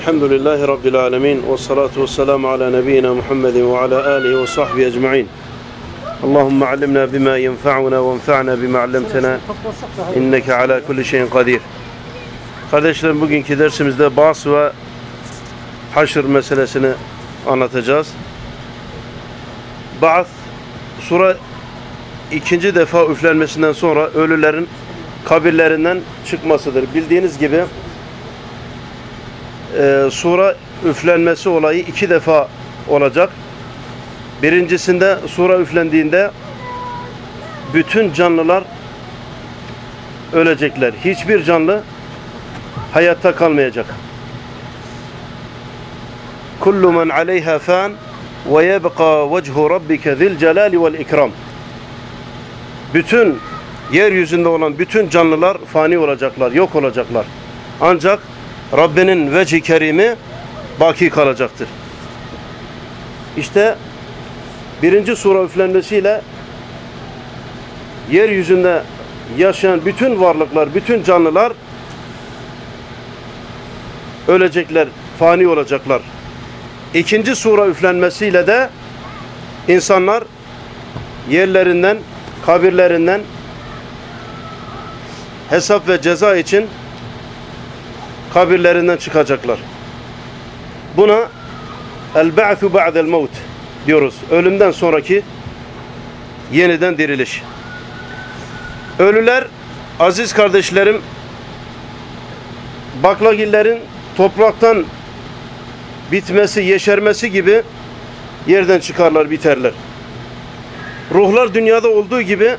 Elhamdülillahi Rabbil alemin ve salatu ve selamu ala nebiyyina Muhammedin ve ala alihi ve sahbihi ecma'in. Allimna bima yenfa'una ve enfa'na bima allamtana inneke ala kulli şeyin kadir. Kardeşlerim bugünkü dersimizde bas ve haşr meselesini anlatacağız. Ba'th sura ikinci defa üflenmesinden sonra ölülerin kabirlerinden çıkmasıdır. Bildiğiniz gibi e, sura üflenmesi olayı iki defa olacak. Birincisinde sura üflendiğinde bütün canlılar ölecekler. Hiçbir canlı hayatta kalmayacak. Kullu men aleyha fan ve yebqa vechu rabbike zil celali vel ikram. Bütün yeryüzünde olan bütün canlılar fani olacaklar, yok olacaklar. Ancak Rabbinin veci kerimi baki kalacaktır. İşte birinci sura üflenmesiyle yeryüzünde yaşayan bütün varlıklar, bütün canlılar ölecekler, fani olacaklar. İkinci sura üflenmesiyle de insanlar yerlerinden, kabirlerinden hesap ve ceza için kabirlerinden çıkacaklar. Buna el-ba'thu ba'del mevt diyoruz. Ölümden sonraki yeniden diriliş. Ölüler aziz kardeşlerim baklagillerin topraktan bitmesi, yeşermesi gibi yerden çıkarlar, biterler. Ruhlar dünyada olduğu gibi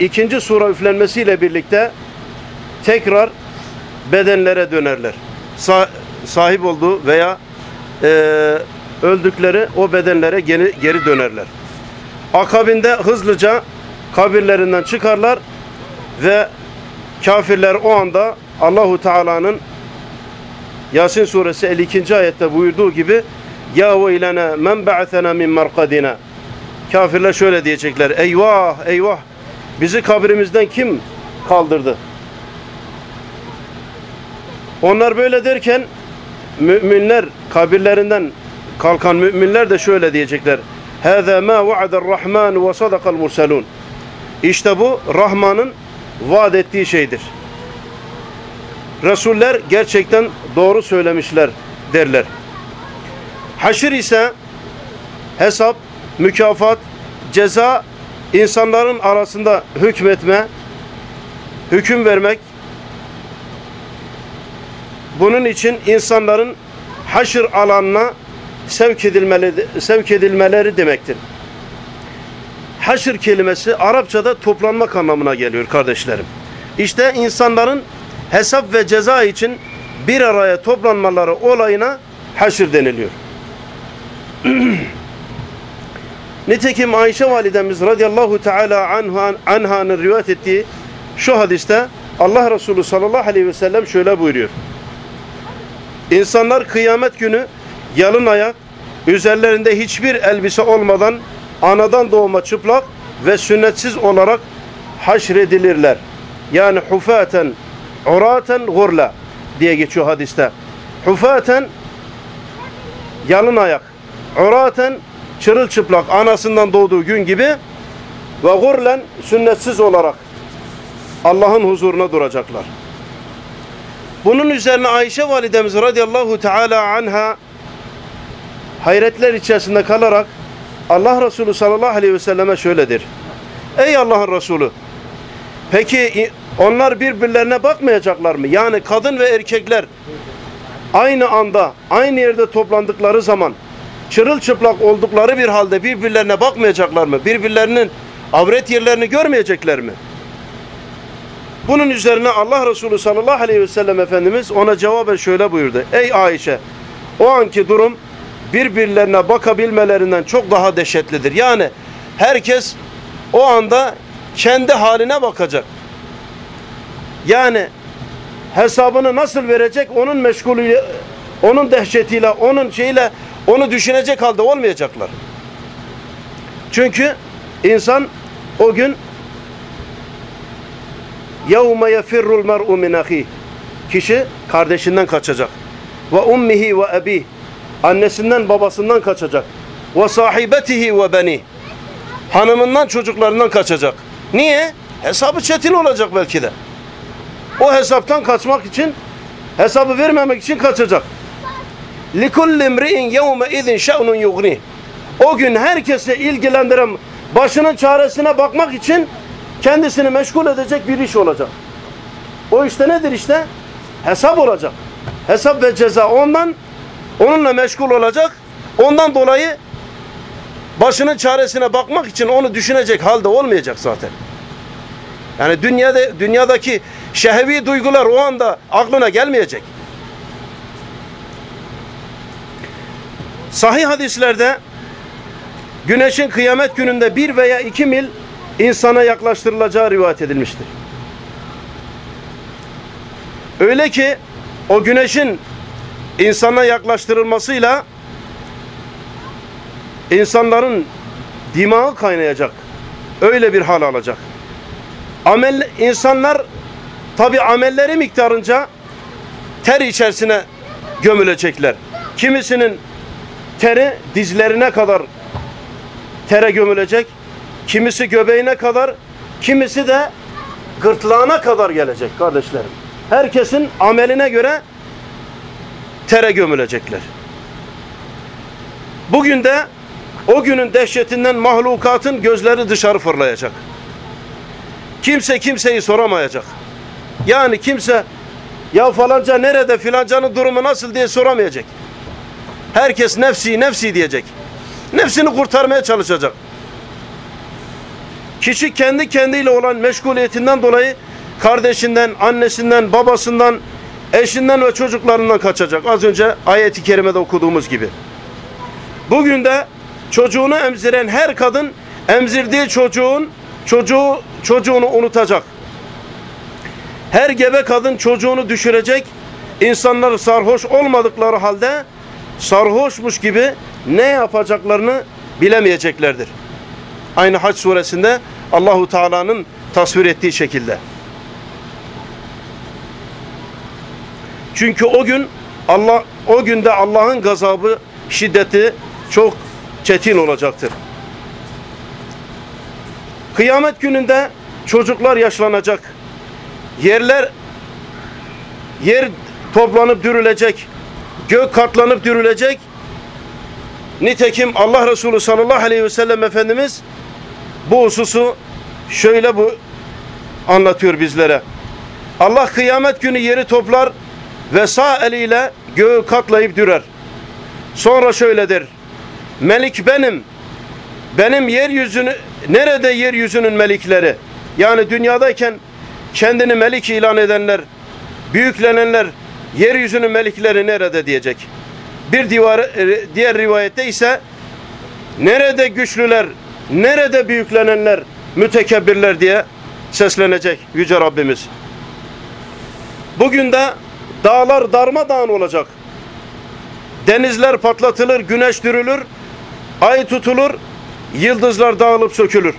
ikinci sura üflenmesiyle birlikte tekrar bedenlere dönerler. Sa sahip olduğu veya e, öldükleri o bedenlere geri, geri dönerler. Akabinde hızlıca kabirlerinden çıkarlar ve kafirler o anda Allahu Teala'nın Yasin suresi 52. ayette buyurduğu gibi Ya veylena men ba'athena min markadina Kafirler şöyle diyecekler Eyvah eyvah bizi kabrimizden kim kaldırdı? Onlar böyle derken müminler kabirlerinden kalkan müminler de şöyle diyecekler. Hâzâ mâ va'adar rahman ve sadakal murselun. İşte bu Rahman'ın vaat ettiği şeydir. Resuller gerçekten doğru söylemişler derler. Haşir ise hesap, mükafat, ceza, insanların arasında hükmetme, hüküm vermek, bunun için insanların haşır alanına sevk edilmeleri, sevk edilmeleri demektir. Haşır kelimesi Arapçada toplanmak anlamına geliyor kardeşlerim. İşte insanların hesap ve ceza için bir araya toplanmaları olayına haşır deniliyor. Nitekim Ayşe validemiz radıyallahu teala anha, anhanın rivayet ettiği şu hadiste Allah Resulü sallallahu aleyhi ve sellem şöyle buyuruyor. İnsanlar kıyamet günü yalın ayak, üzerlerinde hiçbir elbise olmadan anadan doğma çıplak ve sünnetsiz olarak haşredilirler. Yani hufaten, uraten, gurla diye geçiyor hadiste. Hufaten yalın ayak, uraten çırılçıplak anasından doğduğu gün gibi ve gurlen sünnetsiz olarak Allah'ın huzuruna duracaklar. Bunun üzerine Ayşe validemiz radıyallahu teala anha hayretler içerisinde kalarak Allah Resulü sallallahu aleyhi ve selleme şöyledir. Ey Allah'ın Resulü peki onlar birbirlerine bakmayacaklar mı? Yani kadın ve erkekler aynı anda aynı yerde toplandıkları zaman çırılçıplak oldukları bir halde birbirlerine bakmayacaklar mı? Birbirlerinin avret yerlerini görmeyecekler mi? Bunun üzerine Allah Resulü sallallahu aleyhi ve sellem Efendimiz ona cevaben şöyle buyurdu. Ey Ayşe o anki durum birbirlerine bakabilmelerinden çok daha dehşetlidir. Yani herkes o anda kendi haline bakacak. Yani hesabını nasıl verecek onun meşgulü onun dehşetiyle onun şeyle onu düşünecek halde olmayacaklar. Çünkü insan o gün يَوْمَ يَفِرُّ الْمَرْءُ مِنْ أَخِيهِ kişi kardeşinden kaçacak. Ve ummihi ve abi annesinden babasından kaçacak. Ve sahibetihi ve beni hanımından çocuklarından kaçacak. Niye? Hesabı çetin olacak belki de. O hesaptan kaçmak için hesabı vermemek için kaçacak. لِكُلِّ امْرِئٍ يَوْمَ اِذٍ شَأْنٌ يُغْنِهِ O gün herkese ilgilendiren başının çaresine bakmak için kendisini meşgul edecek bir iş olacak. O işte nedir işte? Hesap olacak. Hesap ve ceza ondan onunla meşgul olacak. Ondan dolayı başının çaresine bakmak için onu düşünecek halde olmayacak zaten. Yani dünyada dünyadaki şehvi duygular o anda aklına gelmeyecek. Sahih hadislerde güneşin kıyamet gününde bir veya iki mil insana yaklaştırılacağı rivayet edilmiştir. Öyle ki o güneşin insana yaklaştırılmasıyla insanların dimağı kaynayacak. Öyle bir hal alacak. Amel insanlar tabi amelleri miktarınca ter içerisine gömülecekler. Kimisinin teri dizlerine kadar tere gömülecek. Kimisi göbeğine kadar, kimisi de gırtlağına kadar gelecek kardeşlerim. Herkesin ameline göre tere gömülecekler. Bugün de o günün dehşetinden mahlukatın gözleri dışarı fırlayacak. Kimse kimseyi soramayacak. Yani kimse ya falanca nerede filancanın durumu nasıl diye soramayacak. Herkes nefsi nefsi diyecek. Nefsini kurtarmaya çalışacak. Kişi kendi kendiyle olan meşguliyetinden dolayı kardeşinden, annesinden, babasından, eşinden ve çocuklarından kaçacak. Az önce ayeti kerimede okuduğumuz gibi. Bugün de çocuğunu emziren her kadın emzirdiği çocuğun çocuğu çocuğunu unutacak. Her gebe kadın çocuğunu düşürecek. İnsanlar sarhoş olmadıkları halde sarhoşmuş gibi ne yapacaklarını bilemeyeceklerdir. Aynı Hac suresinde Allahu Teala'nın tasvir ettiği şekilde. Çünkü o gün Allah o günde Allah'ın gazabı şiddeti çok çetin olacaktır. Kıyamet gününde çocuklar yaşlanacak. Yerler yer toplanıp dürülecek. Gök katlanıp dürülecek. Nitekim Allah Resulü sallallahu aleyhi ve sellem Efendimiz bu hususu şöyle bu anlatıyor bizlere. Allah kıyamet günü yeri toplar ve sağ eliyle göğü katlayıp dürer. Sonra şöyledir. Melik benim. Benim yeryüzünü nerede yeryüzünün melikleri? Yani dünyadayken kendini melik ilan edenler, büyüklenenler, yeryüzünün melikleri nerede diyecek. Bir divar, e, diğer rivayette ise nerede güçlüler, nerede büyüklenenler, mütekebbirler diye seslenecek Yüce Rabbimiz. Bugün de dağlar darmadağın olacak. Denizler patlatılır, güneş dürülür, ay tutulur, yıldızlar dağılıp sökülür.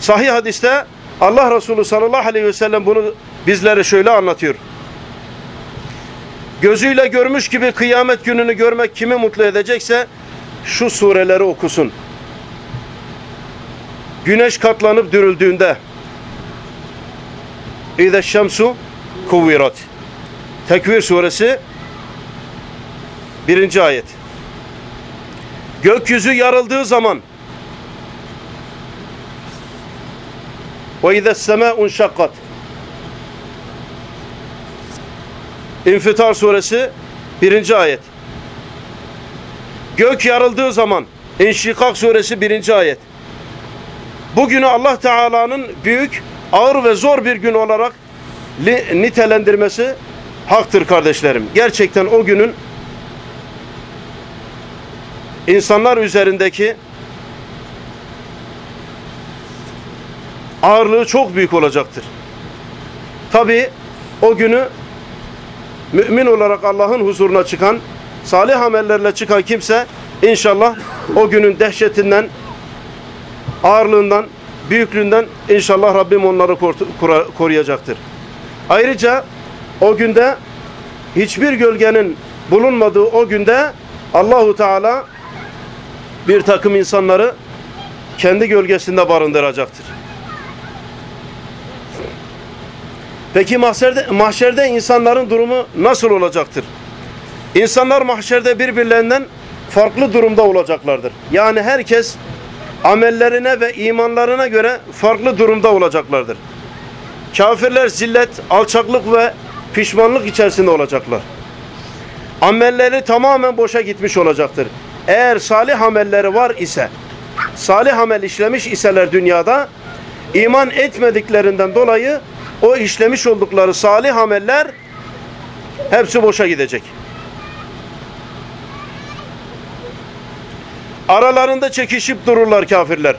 Sahih hadiste Allah Resulü sallallahu aleyhi ve sellem bunu bizlere şöyle anlatıyor. Gözüyle görmüş gibi kıyamet gününü görmek kimi mutlu edecekse şu sureleri okusun. Güneş katlanıp dürüldüğünde İze şemsu kuvvirat Tekvir suresi birinci ayet. Gökyüzü yarıldığı zaman ve ize semâ'un şakkat İnfitar suresi birinci ayet. Gök yarıldığı zaman İnşikak suresi birinci ayet. Bugünü Allah Teala'nın büyük, ağır ve zor bir gün olarak nitelendirmesi haktır kardeşlerim. Gerçekten o günün insanlar üzerindeki ağırlığı çok büyük olacaktır. Tabi o günü mümin olarak Allah'ın huzuruna çıkan, salih amellerle çıkan kimse inşallah o günün dehşetinden, ağırlığından, büyüklüğünden inşallah Rabbim onları koruyacaktır. Ayrıca o günde hiçbir gölgenin bulunmadığı o günde Allahu Teala bir takım insanları kendi gölgesinde barındıracaktır. Peki mahşerde, mahşerde insanların durumu nasıl olacaktır? İnsanlar mahşerde birbirlerinden farklı durumda olacaklardır. Yani herkes amellerine ve imanlarına göre farklı durumda olacaklardır. Kafirler zillet, alçaklık ve pişmanlık içerisinde olacaklar. Amelleri tamamen boşa gitmiş olacaktır. Eğer salih amelleri var ise, salih amel işlemiş iseler dünyada, iman etmediklerinden dolayı o işlemiş oldukları salih ameller hepsi boşa gidecek. Aralarında çekişip dururlar kafirler.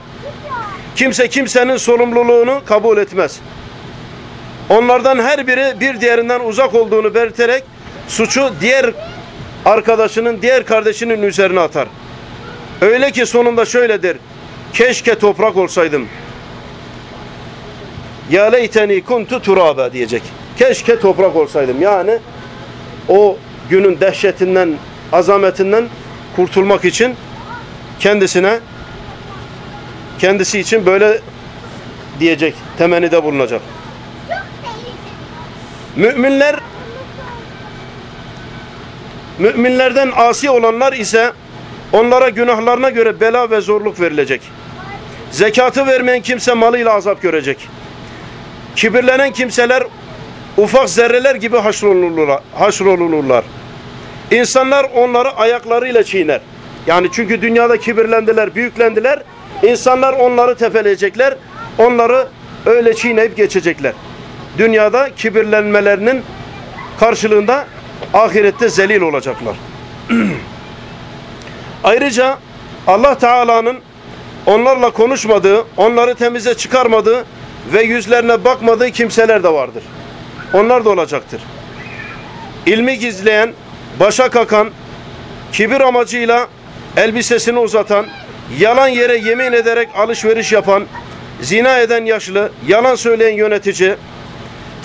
Kimse kimsenin sorumluluğunu kabul etmez. Onlardan her biri bir diğerinden uzak olduğunu belirterek suçu diğer arkadaşının, diğer kardeşinin üzerine atar. Öyle ki sonunda şöyledir. Keşke toprak olsaydım. Ya leyteni kuntu turaba diyecek. Keşke toprak olsaydım. Yani o günün dehşetinden, azametinden kurtulmak için kendisine kendisi için böyle diyecek, temennide bulunacak. Müminler müminlerden asi olanlar ise onlara günahlarına göre bela ve zorluk verilecek. Zekatı vermeyen kimse malıyla azap görecek. Kibirlenen kimseler ufak zerreler gibi haşrolunurlar. İnsanlar onları ayaklarıyla çiğner. Yani çünkü dünyada kibirlendiler, büyüklendiler. İnsanlar onları tepeleyecekler. Onları öyle çiğneyip geçecekler. Dünyada kibirlenmelerinin karşılığında ahirette zelil olacaklar. Ayrıca Allah Teala'nın onlarla konuşmadığı, onları temize çıkarmadığı ve yüzlerine bakmadığı kimseler de vardır. Onlar da olacaktır. İlmi gizleyen, başa kakan, kibir amacıyla elbisesini uzatan, yalan yere yemin ederek alışveriş yapan, zina eden yaşlı, yalan söyleyen yönetici,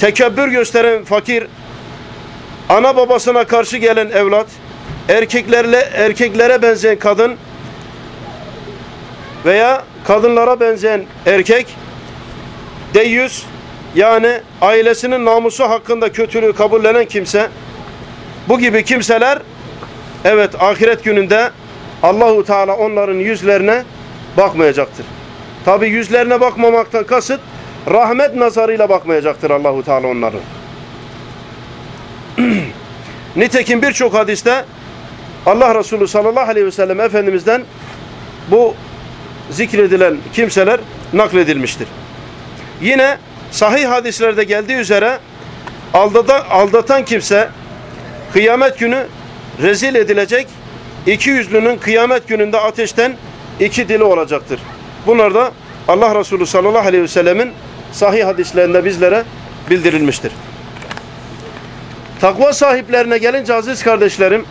tekebbür gösteren fakir, ana babasına karşı gelen evlat, erkeklerle erkeklere benzeyen kadın veya kadınlara benzeyen erkek, deyyüz yani ailesinin namusu hakkında kötülüğü kabullenen kimse, bu gibi kimseler evet ahiret gününde Allahu Teala onların yüzlerine bakmayacaktır. Tabi yüzlerine bakmamaktan kasıt rahmet nazarıyla bakmayacaktır Allahu Teala onların. Nitekim birçok hadiste Allah Resulü sallallahu aleyhi ve sellem Efendimiz'den bu zikredilen kimseler nakledilmiştir. Yine sahih hadislerde geldiği üzere aldatan, aldatan kimse kıyamet günü rezil edilecek iki yüzlünün kıyamet gününde ateşten iki dili olacaktır. Bunlar da Allah Resulü sallallahu aleyhi ve sellemin sahih hadislerinde bizlere bildirilmiştir. Takva sahiplerine gelince aziz kardeşlerim,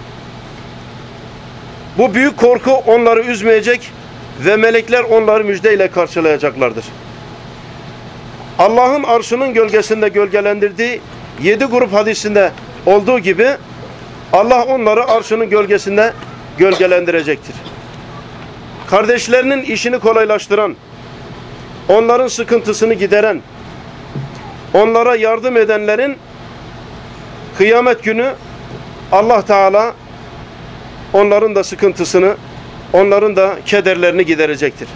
bu büyük korku onları üzmeyecek ve melekler onları müjdeyle karşılayacaklardır. Allah'ın arşının gölgesinde gölgelendirdiği yedi grup hadisinde olduğu gibi Allah onları arşının gölgesinde gölgelendirecektir. Kardeşlerinin işini kolaylaştıran, onların sıkıntısını gideren, onlara yardım edenlerin kıyamet günü Allah Teala onların da sıkıntısını, onların da kederlerini giderecektir.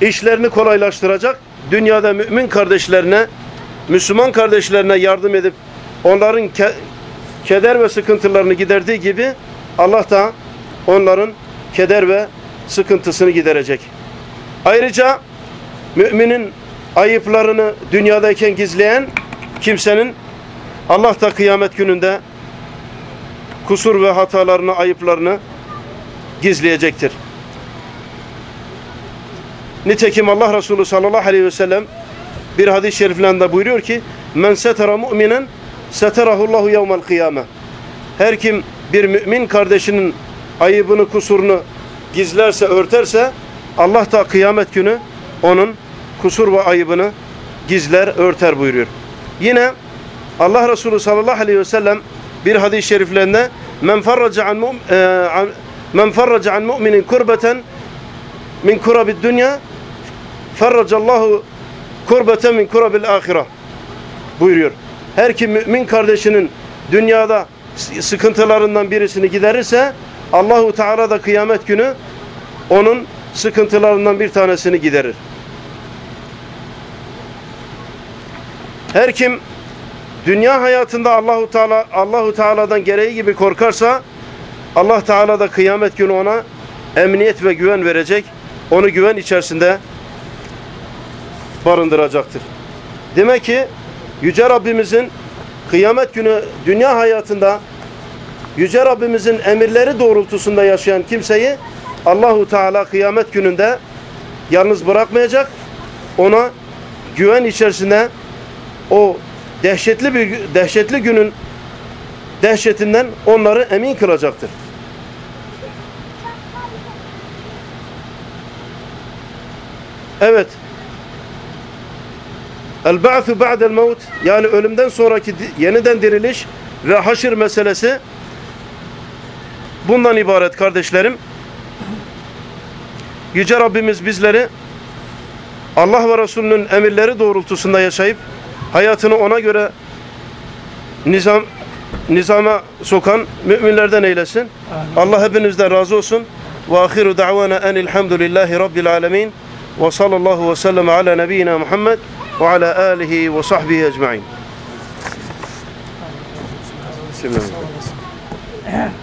İşlerini kolaylaştıracak, dünyada mümin kardeşlerine, Müslüman kardeşlerine yardım edip onların ke keder ve sıkıntılarını giderdiği gibi Allah da onların keder ve sıkıntısını giderecek. Ayrıca müminin ayıplarını dünyadayken gizleyen kimsenin Allah da kıyamet gününde kusur ve hatalarını, ayıplarını gizleyecektir. Nitekim Allah Resulü sallallahu aleyhi ve sellem bir hadis-i şeriflerinde buyuruyor ki men setera mu'minen seterahullahu yevmel kıyame her kim bir mümin kardeşinin ayıbını, kusurunu gizlerse, örterse Allah da kıyamet günü onun kusur ve ayıbını gizler, örter buyuruyor. Yine Allah Resulü sallallahu aleyhi ve sellem bir hadis-i şeriflerinde men farraca an e, men farraca an mu'minin kurbeten min kurabid dünya farracallahu kurbeten min kurabil ahire buyuruyor. Her kim mümin kardeşinin dünyada sıkıntılarından birisini giderirse Allahu Teala da kıyamet günü onun sıkıntılarından bir tanesini giderir. Her kim dünya hayatında Allahu Teala Allahu Teala'dan gereği gibi korkarsa Allah Teala da kıyamet günü ona emniyet ve güven verecek. Onu güven içerisinde barındıracaktır. Demek ki Yüce Rabbimizin kıyamet günü dünya hayatında Yüce Rabbimizin emirleri doğrultusunda yaşayan kimseyi Allahu Teala kıyamet gününde yalnız bırakmayacak. Ona güven içerisinde o dehşetli bir dehşetli günün dehşetinden onları emin kılacaktır. Evet. El ba'su ba'del mevt yani ölümden sonraki yeniden diriliş ve haşir meselesi bundan ibaret kardeşlerim. Yüce Rabbimiz bizleri Allah ve Resulünün emirleri doğrultusunda yaşayıp hayatını ona göre nizam nizama sokan müminlerden eylesin. Allah hepinizden razı olsun. Ve ahiru da'vana enilhamdülillahi rabbil alemin. Ve sallallahu ve sellem ala nebiyyina Muhammed ve ala alihi ve sahbihi ecmaîn. Bismillahirrahmanirrahim.